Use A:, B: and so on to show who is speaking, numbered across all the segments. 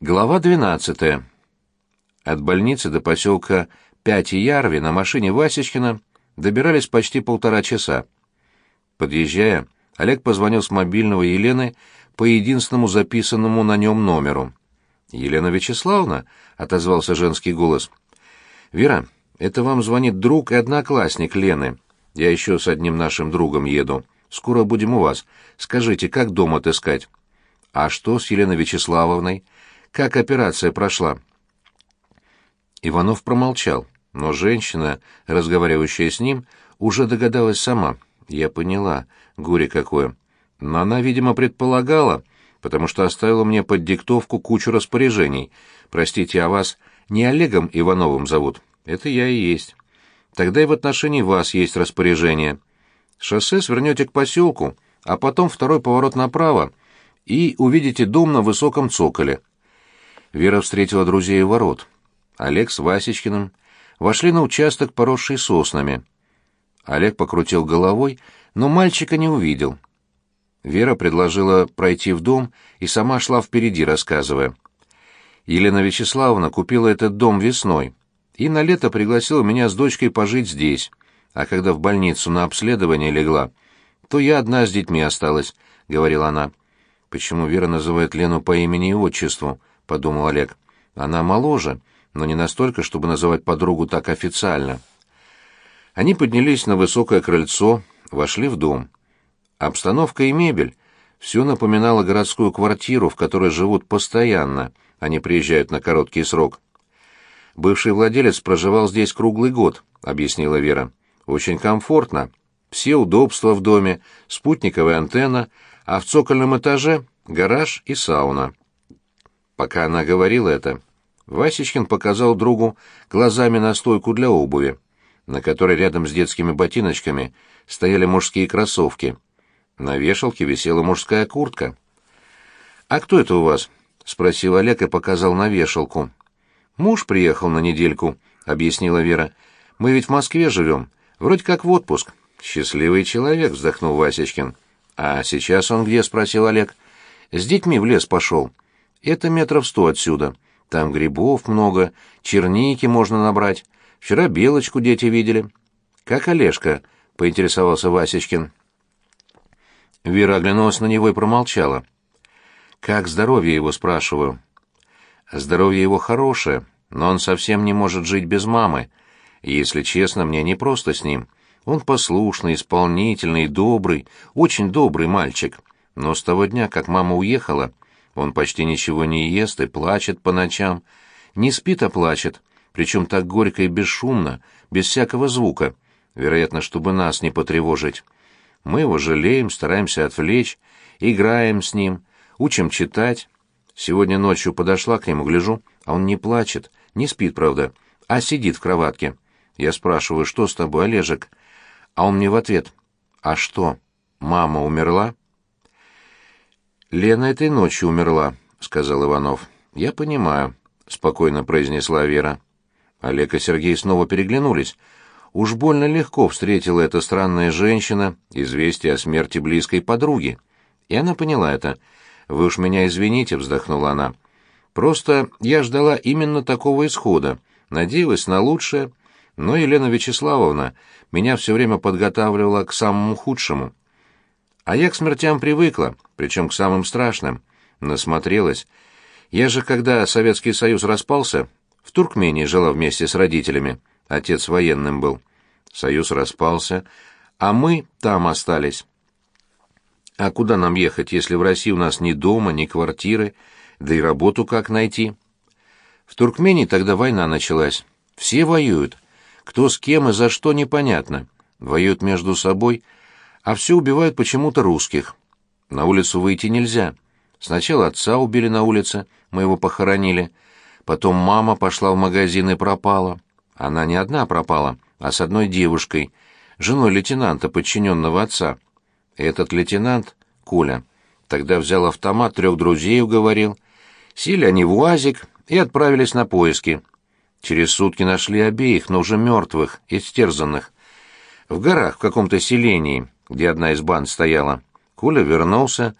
A: Глава 12. От больницы до поселка Пяти-Ярви на машине Васечкина добирались почти полтора часа. Подъезжая, Олег позвонил с мобильного Елены по единственному записанному на нем номеру. «Елена Вячеславовна?» — отозвался женский голос. «Вера, это вам звонит друг и одноклассник Лены. Я еще с одним нашим другом еду. Скоро будем у вас. Скажите, как дом отыскать?» «А что с Еленой Вячеславовной?» Как операция прошла?» Иванов промолчал, но женщина, разговаривающая с ним, уже догадалась сама. Я поняла, горе какое. Но она, видимо, предполагала, потому что оставила мне под диктовку кучу распоряжений. Простите, а вас не Олегом Ивановым зовут? Это я и есть. Тогда и в отношении вас есть распоряжение. Шоссе свернете к поселку, а потом второй поворот направо, и увидите дом на высоком цоколе. Вера встретила друзей у ворот. Олег с Васечкиным вошли на участок, поросший соснами. Олег покрутил головой, но мальчика не увидел. Вера предложила пройти в дом и сама шла впереди, рассказывая. Елена Вячеславовна купила этот дом весной и на лето пригласила меня с дочкой пожить здесь, а когда в больницу на обследование легла, то я одна с детьми осталась, — говорила она. Почему Вера называет Лену по имени и отчеству? Подумал Олег. Она моложе, но не настолько, чтобы называть подругу так официально. Они поднялись на высокое крыльцо, вошли в дом. Обстановка и мебель все напоминало городскую квартиру, в которой живут постоянно, они приезжают на короткий срок. Бывший владелец проживал здесь круглый год, объяснила Вера. Очень комфортно. Все удобства в доме, спутниковая антенна, а в цокольном этаже гараж и сауна. Пока она говорила это, Васечкин показал другу глазами на стойку для обуви, на которой рядом с детскими ботиночками стояли мужские кроссовки. На вешалке висела мужская куртка. «А кто это у вас?» — спросил Олег и показал на вешалку. «Муж приехал на недельку», — объяснила Вера. «Мы ведь в Москве живем. Вроде как в отпуск». «Счастливый человек», — вздохнул Васечкин. «А сейчас он где?» — спросил Олег. «С детьми в лес пошел. Это метров сто отсюда. Там грибов много, черники можно набрать. Вчера белочку дети видели. Как Олежка, поинтересовался Васечкин. Вера оглянулась на него и промолчала. Как здоровье его, спрашиваю. Здоровье его хорошее, но он совсем не может жить без мамы. Если честно, мне не просто с ним. Он послушный, исполнительный, добрый, очень добрый мальчик. Но с того дня, как мама уехала, он почти ничего не ест и плачет по ночам. Не спит, а плачет, причем так горько и бесшумно, без всякого звука, вероятно, чтобы нас не потревожить. Мы его жалеем, стараемся отвлечь, играем с ним, учим читать. Сегодня ночью подошла к нему, гляжу, а он не плачет, не спит, правда, а сидит в кроватке. Я спрашиваю, что с тобой, Олежек? А он мне в ответ, а что, мама умерла? «Лена этой ночью умерла», — сказал Иванов. «Я понимаю», — спокойно произнесла Вера. Олег и Сергей снова переглянулись. Уж больно легко встретила эта странная женщина известие о смерти близкой подруги. И она поняла это. «Вы уж меня извините», — вздохнула она. «Просто я ждала именно такого исхода, надеялась на лучшее, но Елена Вячеславовна меня все время подготавливала к самому худшему. А я к смертям привыкла, причем к самым страшным. Насмотрелась. Я же, когда Советский Союз распался, в Туркмении жила вместе с родителями. Отец военным был. Союз распался, а мы там остались. А куда нам ехать, если в России у нас ни дома, ни квартиры, да и работу как найти? В Туркмении тогда война началась. Все воюют. Кто с кем и за что непонятно. Воюют между собой – а все убивают почему-то русских. На улицу выйти нельзя. Сначала отца убили на улице, мы его похоронили. Потом мама пошла в магазин и пропала. Она не одна пропала, а с одной девушкой, женой лейтенанта, подчиненного отца. Этот лейтенант, Коля, тогда взял автомат, трех друзей уговорил. Сели они в УАЗик и отправились на поиски. Через сутки нашли обеих, но уже мертвых, истерзанных. В горах, в каком-то селении, где одна из банд стояла. Коля вернулся,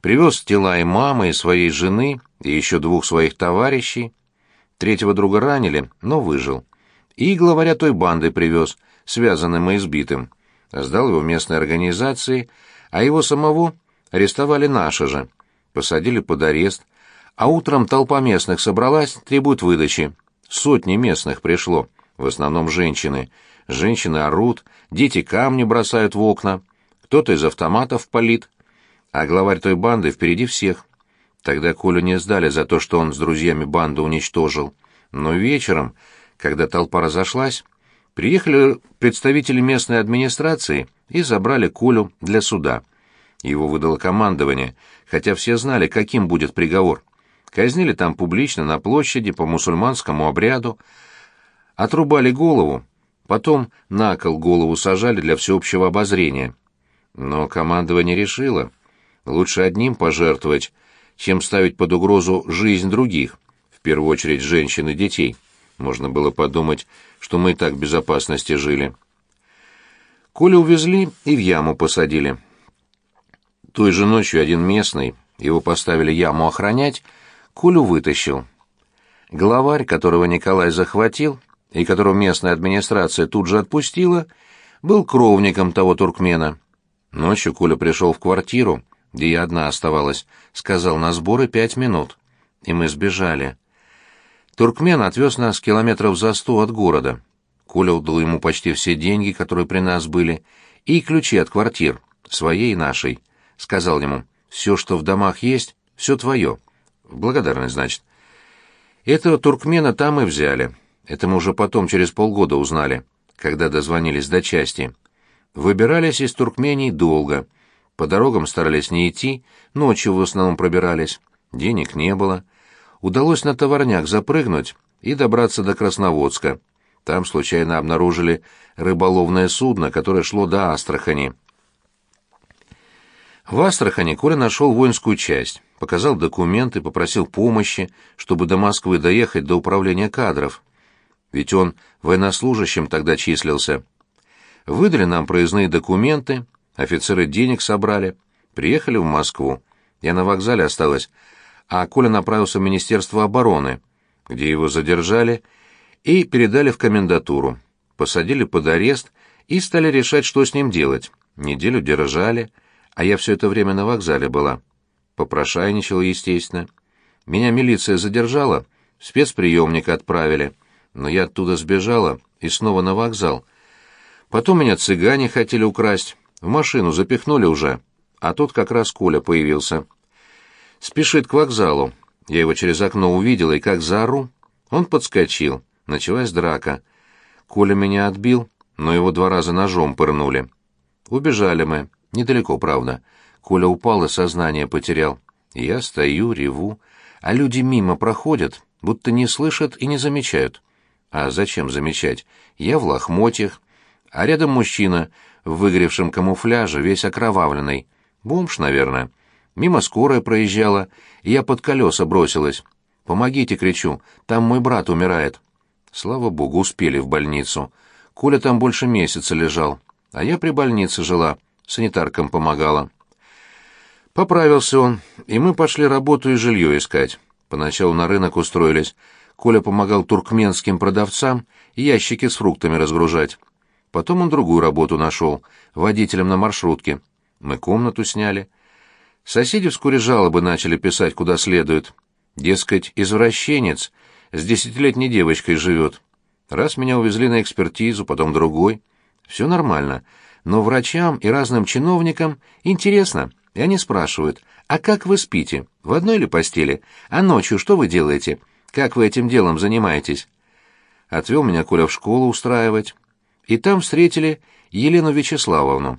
A: привез тела и мамы, и своей жены, и еще двух своих товарищей. Третьего друга ранили, но выжил. И главаря той банды привез, связанным и избитым. Сдал его местной организации, а его самого арестовали наши же. Посадили под арест, а утром толпа местных собралась, требует выдачи. Сотни местных пришло, в основном женщины. Женщины орут, дети камни бросают в окна, кто-то из автоматов палит. А главарь той банды впереди всех. Тогда Колю не сдали за то, что он с друзьями банду уничтожил. Но вечером, когда толпа разошлась, приехали представители местной администрации и забрали Колю для суда. Его выдало командование, хотя все знали, каким будет приговор. Казнили там публично на площади по мусульманскому обряду, отрубали голову, потом на кол голову сажали для всеобщего обозрения. Но командование решило, лучше одним пожертвовать, чем ставить под угрозу жизнь других, в первую очередь женщин и детей. Можно было подумать, что мы и так в безопасности жили. Коля увезли и в яму посадили. Той же ночью один местный, его поставили яму охранять, Колю вытащил. Главарь, которого Николай захватил, и которого местная администрация тут же отпустила, был кровником того туркмена. Ночью Коля пришел в квартиру, где я одна оставалась, сказал на сборы пять минут. И мы сбежали. Туркмен отвез нас километров за сто от города. Коля отдал ему почти все деньги, которые при нас были, и ключи от квартир, своей и нашей. Сказал ему, все, что в домах есть, все твое. В благодарность, значит. Этого туркмена там и взяли. Это мы уже потом, через полгода, узнали, когда дозвонились до части. Выбирались из Туркмении долго. По дорогам старались не идти, ночью в основном пробирались. Денег не было. Удалось на товарняк запрыгнуть и добраться до Красноводска. Там случайно обнаружили рыболовное судно, которое шло до Астрахани. В Астрахани Коля нашел воинскую часть, показал документы, попросил помощи, чтобы до Москвы доехать до управления кадров. Ведь он военнослужащим тогда числился. Выдали нам проездные документы, офицеры денег собрали, приехали в Москву. Я на вокзале осталась, а Коля направился в Министерство обороны, где его задержали и передали в комендатуру. Посадили под арест и стали решать, что с ним делать. Неделю держали, а я все это время на вокзале была. Попрошайничала, естественно. Меня милиция задержала, в спецприемник отправили, но я оттуда сбежала и снова на вокзал. Потом меня цыгане хотели украсть, в машину запихнули уже, а тут как раз Коля появился. Спешит к вокзалу. Я его через окно увидела и как заору. Он подскочил. Началась драка. Коля меня отбил, но его два раза ножом пырнули. Убежали мы. Недалеко, правда. Коля упал и сознание потерял. Я стою, реву, а люди мимо проходят, будто не слышат и не замечают. А зачем замечать? Я в лохмотьях, а рядом мужчина в выгоревшем камуфляже, весь окровавленный. Бомж, наверное. Мимо скорая проезжала, и я под колеса бросилась. «Помогите!» — кричу. «Там мой брат умирает». Слава богу, успели в больницу. Коля там больше месяца лежал, а я при больнице жила — санитаркам помогала. Поправился он, и мы пошли работу и жилье искать. Поначалу на рынок устроились. Коля помогал туркменским продавцам ящики с фруктами разгружать. Потом он другую работу нашел, водителем на маршрутке. Мы комнату сняли. Соседи вскоре жалобы начали писать куда следует. Дескать, извращенец с десятилетней девочкой живет. Раз меня увезли на экспертизу, потом другой. Все нормально но врачам и разным чиновникам интересно, и они спрашивают, а как вы спите, в одной ли постели, а ночью что вы делаете, как вы этим делом занимаетесь? Отвел меня Коля в школу устраивать, и там встретили Елену Вячеславовну.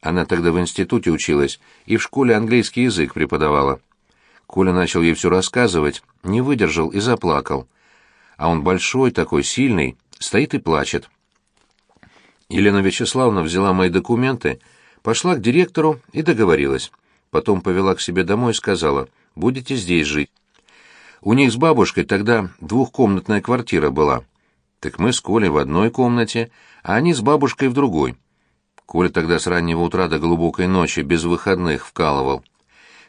A: Она тогда в институте училась и в школе английский язык преподавала. Коля начал ей все рассказывать, не выдержал и заплакал. А он большой такой, сильный, стоит и плачет. Елена Вячеславовна взяла мои документы, пошла к директору и договорилась. Потом повела к себе домой и сказала, «Будете здесь жить». У них с бабушкой тогда двухкомнатная квартира была. Так мы с Колей в одной комнате, а они с бабушкой в другой. Коля тогда с раннего утра до глубокой ночи без выходных вкалывал.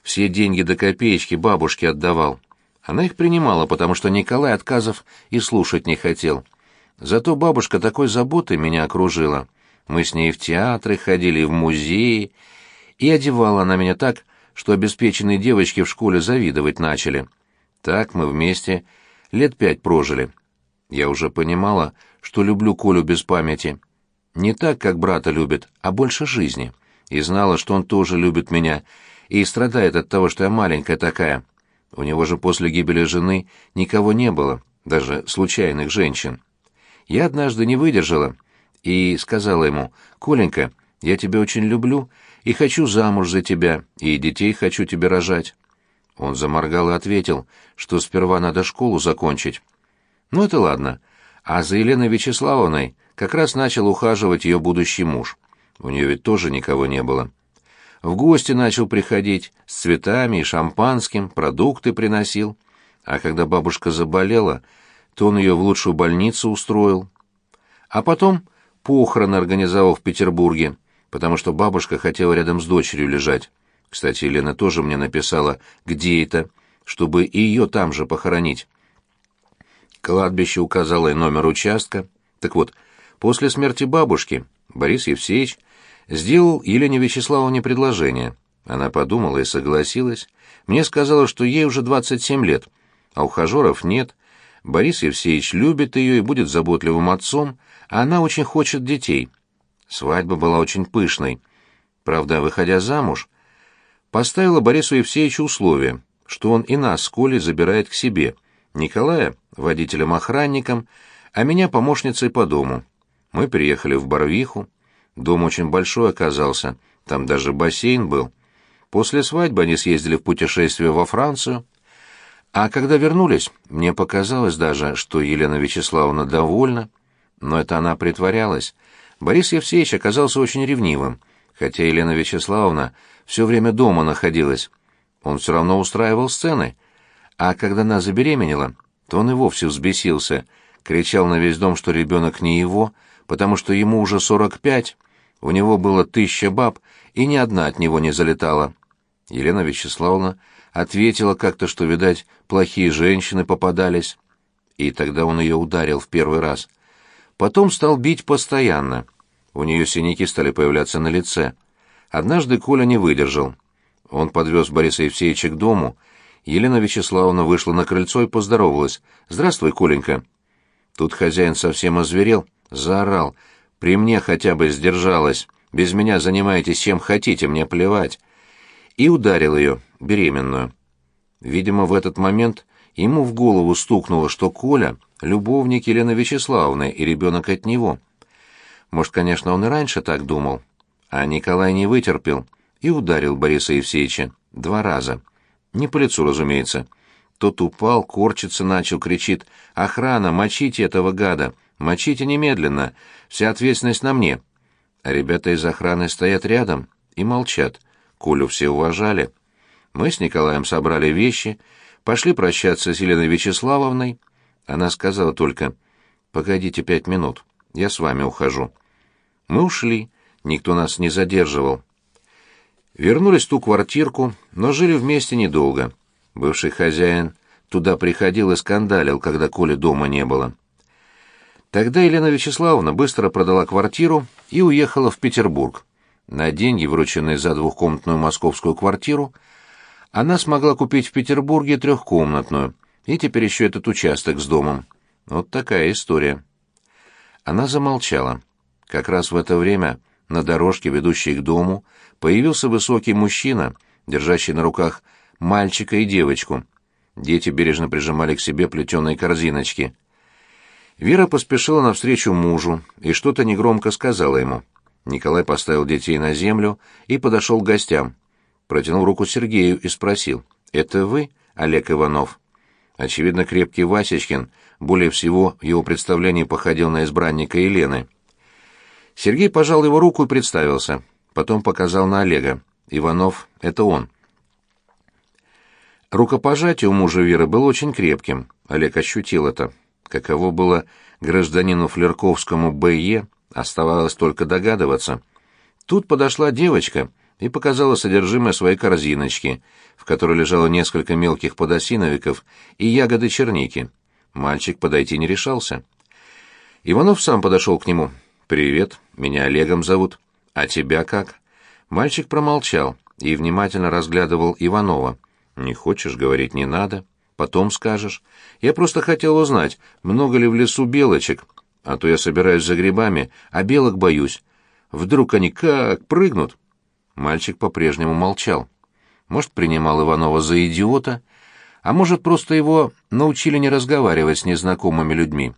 A: Все деньги до копеечки бабушке отдавал. Она их принимала, потому что Николай отказов и слушать не хотел. Зато бабушка такой заботой меня окружила. Мы с ней в театры ходили, в музеи, и одевала она меня так, что обеспеченные девочки в школе завидовать начали. Так мы вместе лет пять прожили. Я уже понимала, что люблю Колю без памяти. Не так, как брата любит, а больше жизни. И знала, что он тоже любит меня и страдает от того, что я маленькая такая. У него же после гибели жены никого не было, даже случайных женщин. Я однажды не выдержала и сказала ему, «Коленька, я тебя очень люблю и хочу замуж за тебя, и детей хочу тебе рожать». Он заморгал и ответил, что сперва надо школу закончить. Ну это ладно. А за Еленой Вячеславовной как раз начал ухаживать ее будущий муж. У нее ведь тоже никого не было. В гости начал приходить, с цветами и шампанским, продукты приносил. А когда бабушка заболела, то он ее в лучшую больницу устроил. А потом похороны организовал в Петербурге, потому что бабушка хотела рядом с дочерью лежать. Кстати, Елена тоже мне написала, где это, чтобы и ее там же похоронить. Кладбище указало и номер участка. Так вот, после смерти бабушки Борис Евсеевич сделал Елене Вячеславовне предложение. Она подумала и согласилась. Мне сказала, что ей уже 27 лет, а ухажеров нет. Борис Евсеевич любит ее и будет заботливым отцом, а она очень хочет детей. Свадьба была очень пышной. Правда, выходя замуж, поставила Борису Евсеевичу условие, что он и нас с Колей забирает к себе, Николая — водителем-охранником, а меня — помощницей по дому. Мы приехали в Барвиху. Дом очень большой оказался, там даже бассейн был. После свадьбы они съездили в путешествие во Францию. А когда вернулись, мне показалось даже, что Елена Вячеславовна довольна. Но это она притворялась. Борис Евсеевич оказался очень ревнивым, хотя Елена Вячеславовна все время дома находилась. Он все равно устраивал сцены. А когда она забеременела, то он и вовсе взбесился, кричал на весь дом, что ребенок не его, потому что ему уже сорок пять, у него было тысяча баб, и ни одна от него не залетала. Елена Вячеславовна ответила как-то, что, видать, плохие женщины попадались. И тогда он ее ударил в первый раз. Потом стал бить постоянно. У нее синяки стали появляться на лице. Однажды Коля не выдержал. Он подвез Бориса Евсеевича к дому. Елена Вячеславовна вышла на крыльцо и поздоровалась. «Здравствуй, Коленька». Тут хозяин совсем озверел, заорал. «При мне хотя бы сдержалась. Без меня занимаетесь чем хотите, мне плевать». И ударил ее, беременную. Видимо, в этот момент ему в голову стукнуло, что Коля — любовник Елены Вячеславовны и ребенок от него. Может, конечно, он и раньше так думал, а Николай не вытерпел и ударил Бориса Евсеевича два раза. Не по лицу, разумеется. Тот упал, корчиться начал, кричит «Охрана, мочите этого гада! Мочите немедленно! Вся ответственность на мне!» А ребята из охраны стоят рядом и молчат. Колю все уважали. Мы с Николаем собрали вещи, пошли прощаться с Еленой Вячеславовной. Она сказала только «Погодите пять минут, я с вами ухожу». Мы ушли. Никто нас не задерживал. Вернулись в ту квартирку, но жили вместе недолго. Бывший хозяин туда приходил и скандалил, когда Коли дома не было. Тогда Елена Вячеславовна быстро продала квартиру и уехала в Петербург. На деньги, врученные за двухкомнатную московскую квартиру, она смогла купить в Петербурге трехкомнатную, и теперь еще этот участок с домом. Вот такая история. Она замолчала. Как раз в это время на дорожке, ведущей к дому, появился высокий мужчина, держащий на руках мальчика и девочку. Дети бережно прижимали к себе плетеные корзиночки. Вера поспешила навстречу мужу и что-то негромко сказала ему. Николай поставил детей на землю и подошел к гостям. Протянул руку Сергею и спросил, «Это вы, Олег Иванов?» Очевидно, крепкий Васечкин более всего в его представлении походил на избранника Елены. Сергей пожал его руку и представился. Потом показал на Олега. Иванов — это он. Рукопожатие у мужа Веры было очень крепким. Олег ощутил это. Каково было гражданину Флерковскому Б.Е., оставалось только догадываться. Тут подошла девочка, и показала содержимое своей корзиночки, в которой лежало несколько мелких подосиновиков и ягоды черники. Мальчик подойти не решался. Иванов сам подошел к нему. «Привет, меня Олегом зовут. А тебя как?» Мальчик промолчал и внимательно разглядывал Иванова. «Не хочешь говорить, не надо. Потом скажешь. Я просто хотел узнать, много ли в лесу белочек, а то я собираюсь за грибами, а белок боюсь. Вдруг они как прыгнут?» Мальчик по-прежнему молчал. Может, принимал Иванова за идиота, а может, просто его научили не разговаривать с незнакомыми людьми.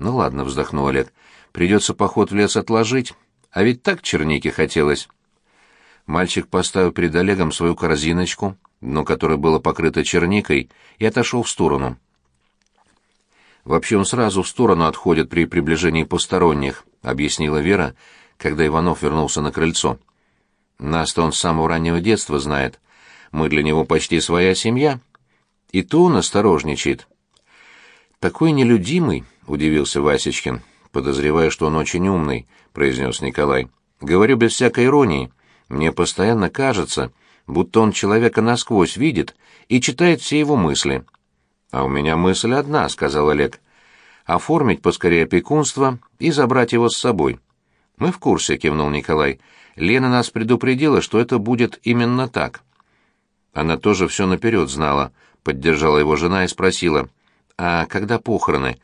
A: «Ну ладно», — вздохнул Олег, — «придется поход в лес отложить, а ведь так черники хотелось». Мальчик поставил перед Олегом свою корзиночку, дно которой было покрыто черникой, и отошел в сторону. «Вообще он сразу в сторону отходит при приближении посторонних», — объяснила Вера, когда Иванов вернулся на крыльцо. Нас-то он с самого раннего детства знает. Мы для него почти своя семья. И то он осторожничает. Такой нелюдимый, — удивился Васечкин, подозревая, что он очень умный, — произнес Николай. Говорю без всякой иронии. Мне постоянно кажется, будто он человека насквозь видит и читает все его мысли. А у меня мысль одна, — сказал Олег. Оформить поскорее опекунство и забрать его с собой. Мы в курсе, — кивнул Николай. Лена нас предупредила, что это будет именно так. Она тоже все наперед знала, поддержала его жена и спросила, «А когда похороны?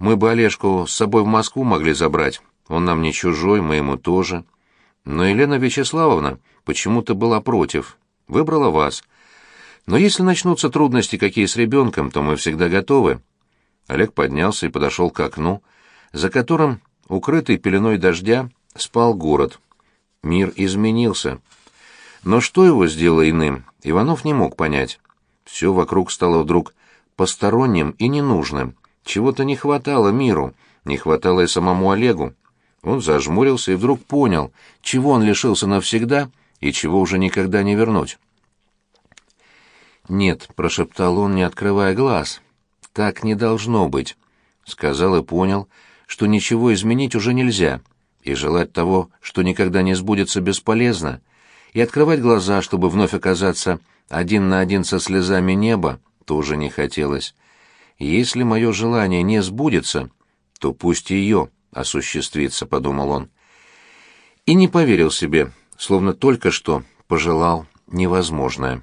A: Мы бы Олежку с собой в Москву могли забрать. Он нам не чужой, мы ему тоже». Но Елена Вячеславовна почему-то была против, выбрала вас. Но если начнутся трудности какие с ребенком, то мы всегда готовы. Олег поднялся и подошел к окну, за которым, укрытый пеленой дождя, спал город. Мир изменился. Но что его сделало иным, Иванов не мог понять. Все вокруг стало вдруг посторонним и ненужным. Чего-то не хватало миру, не хватало и самому Олегу. Он зажмурился и вдруг понял, чего он лишился навсегда и чего уже никогда не вернуть. «Нет», — прошептал он, не открывая глаз, — «так не должно быть», — сказал и понял, что ничего изменить уже нельзя и желать того, что никогда не сбудется, бесполезно, и открывать глаза, чтобы вновь оказаться один на один со слезами неба, тоже не хотелось. Если мое желание не сбудется, то пусть ее осуществится, — подумал он. И не поверил себе, словно только что пожелал невозможное.